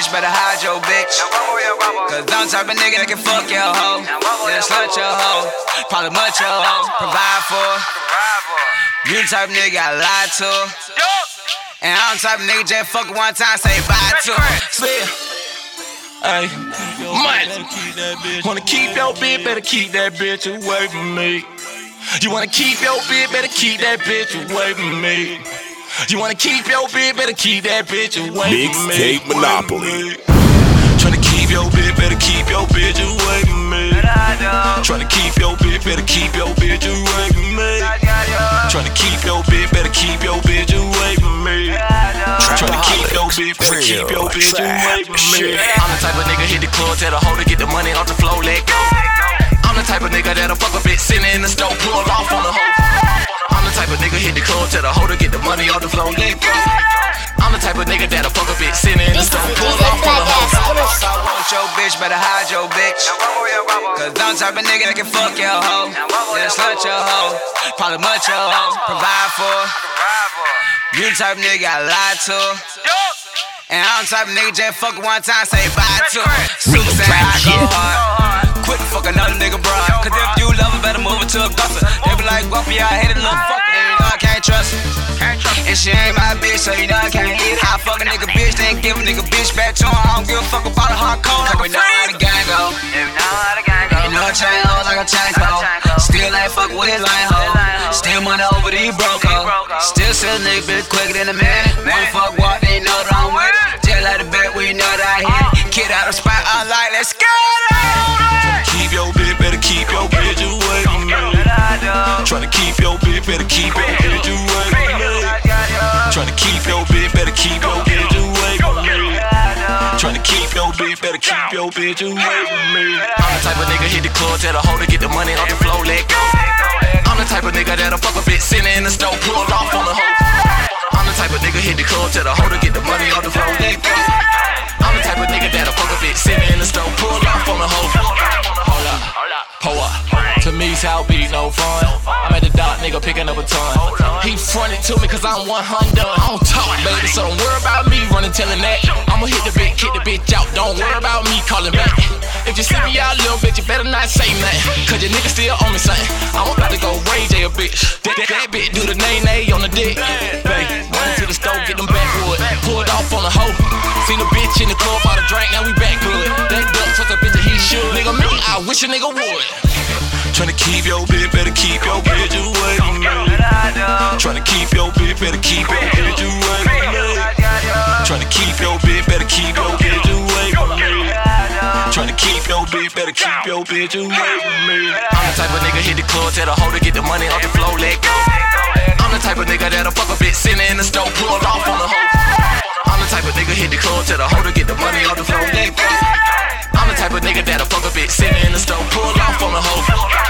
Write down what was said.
bitch, better hide your bitch. Cause I'm type of nigga that can fuck your hoe. Yeah, slut your hoe. Probably much your hoe. Provide for. You type of nigga I lie to. And I'm type of nigga just fuck one time, say bye to. Spill. Hey, money. Wanna keep your bitch, better keep that bitch away from me. You wanna keep your bitch, better keep that bitch away from me. You wanna keep your bitch, better keep that bitch away from me. Mixtape Monopoly. Tryna keep your bitch, better keep your bitch away from me. Tryna keep your bitch, better keep your bitch away from me. Tryna keep your bitch, better keep your bitch away from me. Tryna keep your bitch, better keep your bitch away from me. I'm the type of nigga hit the club, tell the hoe to get the money off the floor, let go. Tell the hoe to get the money off the floor, let go. I'm the type of nigga that'll fuck a bitch sitting in the This is stove, pull off on the hoe. Black Ass. If I want your bitch, better hide your bitch. Cause I'm the type of nigga that can fuck your hoe. Yeah, slut your hoe. Probably much your hoe. Provide for. You the type of nigga I lie to. And I'm the type of nigga just fuck one time, say bye to. Super say I go hard. Quit fuck another nigga, bro. Cause if you love her, can't trust her. And she ain't my bitch, so you know I can't eat it. I fuck a nigga bitch, then give a nigga bitch back to him. I don't give a fuck about a hard cold. Like we know how the gang go. You know I chain hoes like a chain code. Still ain't fuck with his lame hoe. Still money over these broke hoes. Still sell nigga bitch quicker than a minute. One fuck walk, they know that I'm with it. Just like the bet, we know that I hit it. Uh. Kid out the spot, I'm like, let's go. Better keep your bitch away from me. I'm the type of nigga hit the club, tell the hoe to get the money off the floor, let go. I'm the type of nigga that'll fuck a bitch sitting in the stove, pull off on the hoe. I'm the type of nigga hit the club, tell the hoe to get the money off the floor, let go. I'm the type of nigga that'll fuck a bitch sitting in the stove, pull off on the hoe. Hold up, pull up. To me, South be no fun. I'm at the dock, nigga, picking up a ton. Fronted to me cause I'm 100. I don't talk, baby, so don't worry about me running, telling that. I'ma hit the bitch, kick the bitch out. Don't worry about me calling back. If you see me out, little bitch, you better not say nothing. Cause your nigga still on me something. I'm about to go rage a bitch. That, that, bitch do the nay nay on the dick. Baby, running to the store, get them backwood. Pulled off on the hoe. Seen a bitch in the club, bought a drink, now we back good. That duck took a bitch that he should. Nigga, me, I wish a nigga would. Tryna keep your bitch, better keep your bitch away from me. Tryna keep your bitch, better keep your bitch away from me. Tryna keep your bitch, better keep your bitch away from me. Tryna keep your bitch, better keep your bitch away from me. I'm the type of nigga hit the club, tell the hoe to get the money off the floor, let go. I'm the type of nigga that'll fuck a bitch sitting in the stove, pull off on the hoe. I'm the type of nigga hit the club, tell the hoe to get the money off the floor, let go type of nigga that'll fuck a bitch. Sitting in the stove, pull off on the hoe.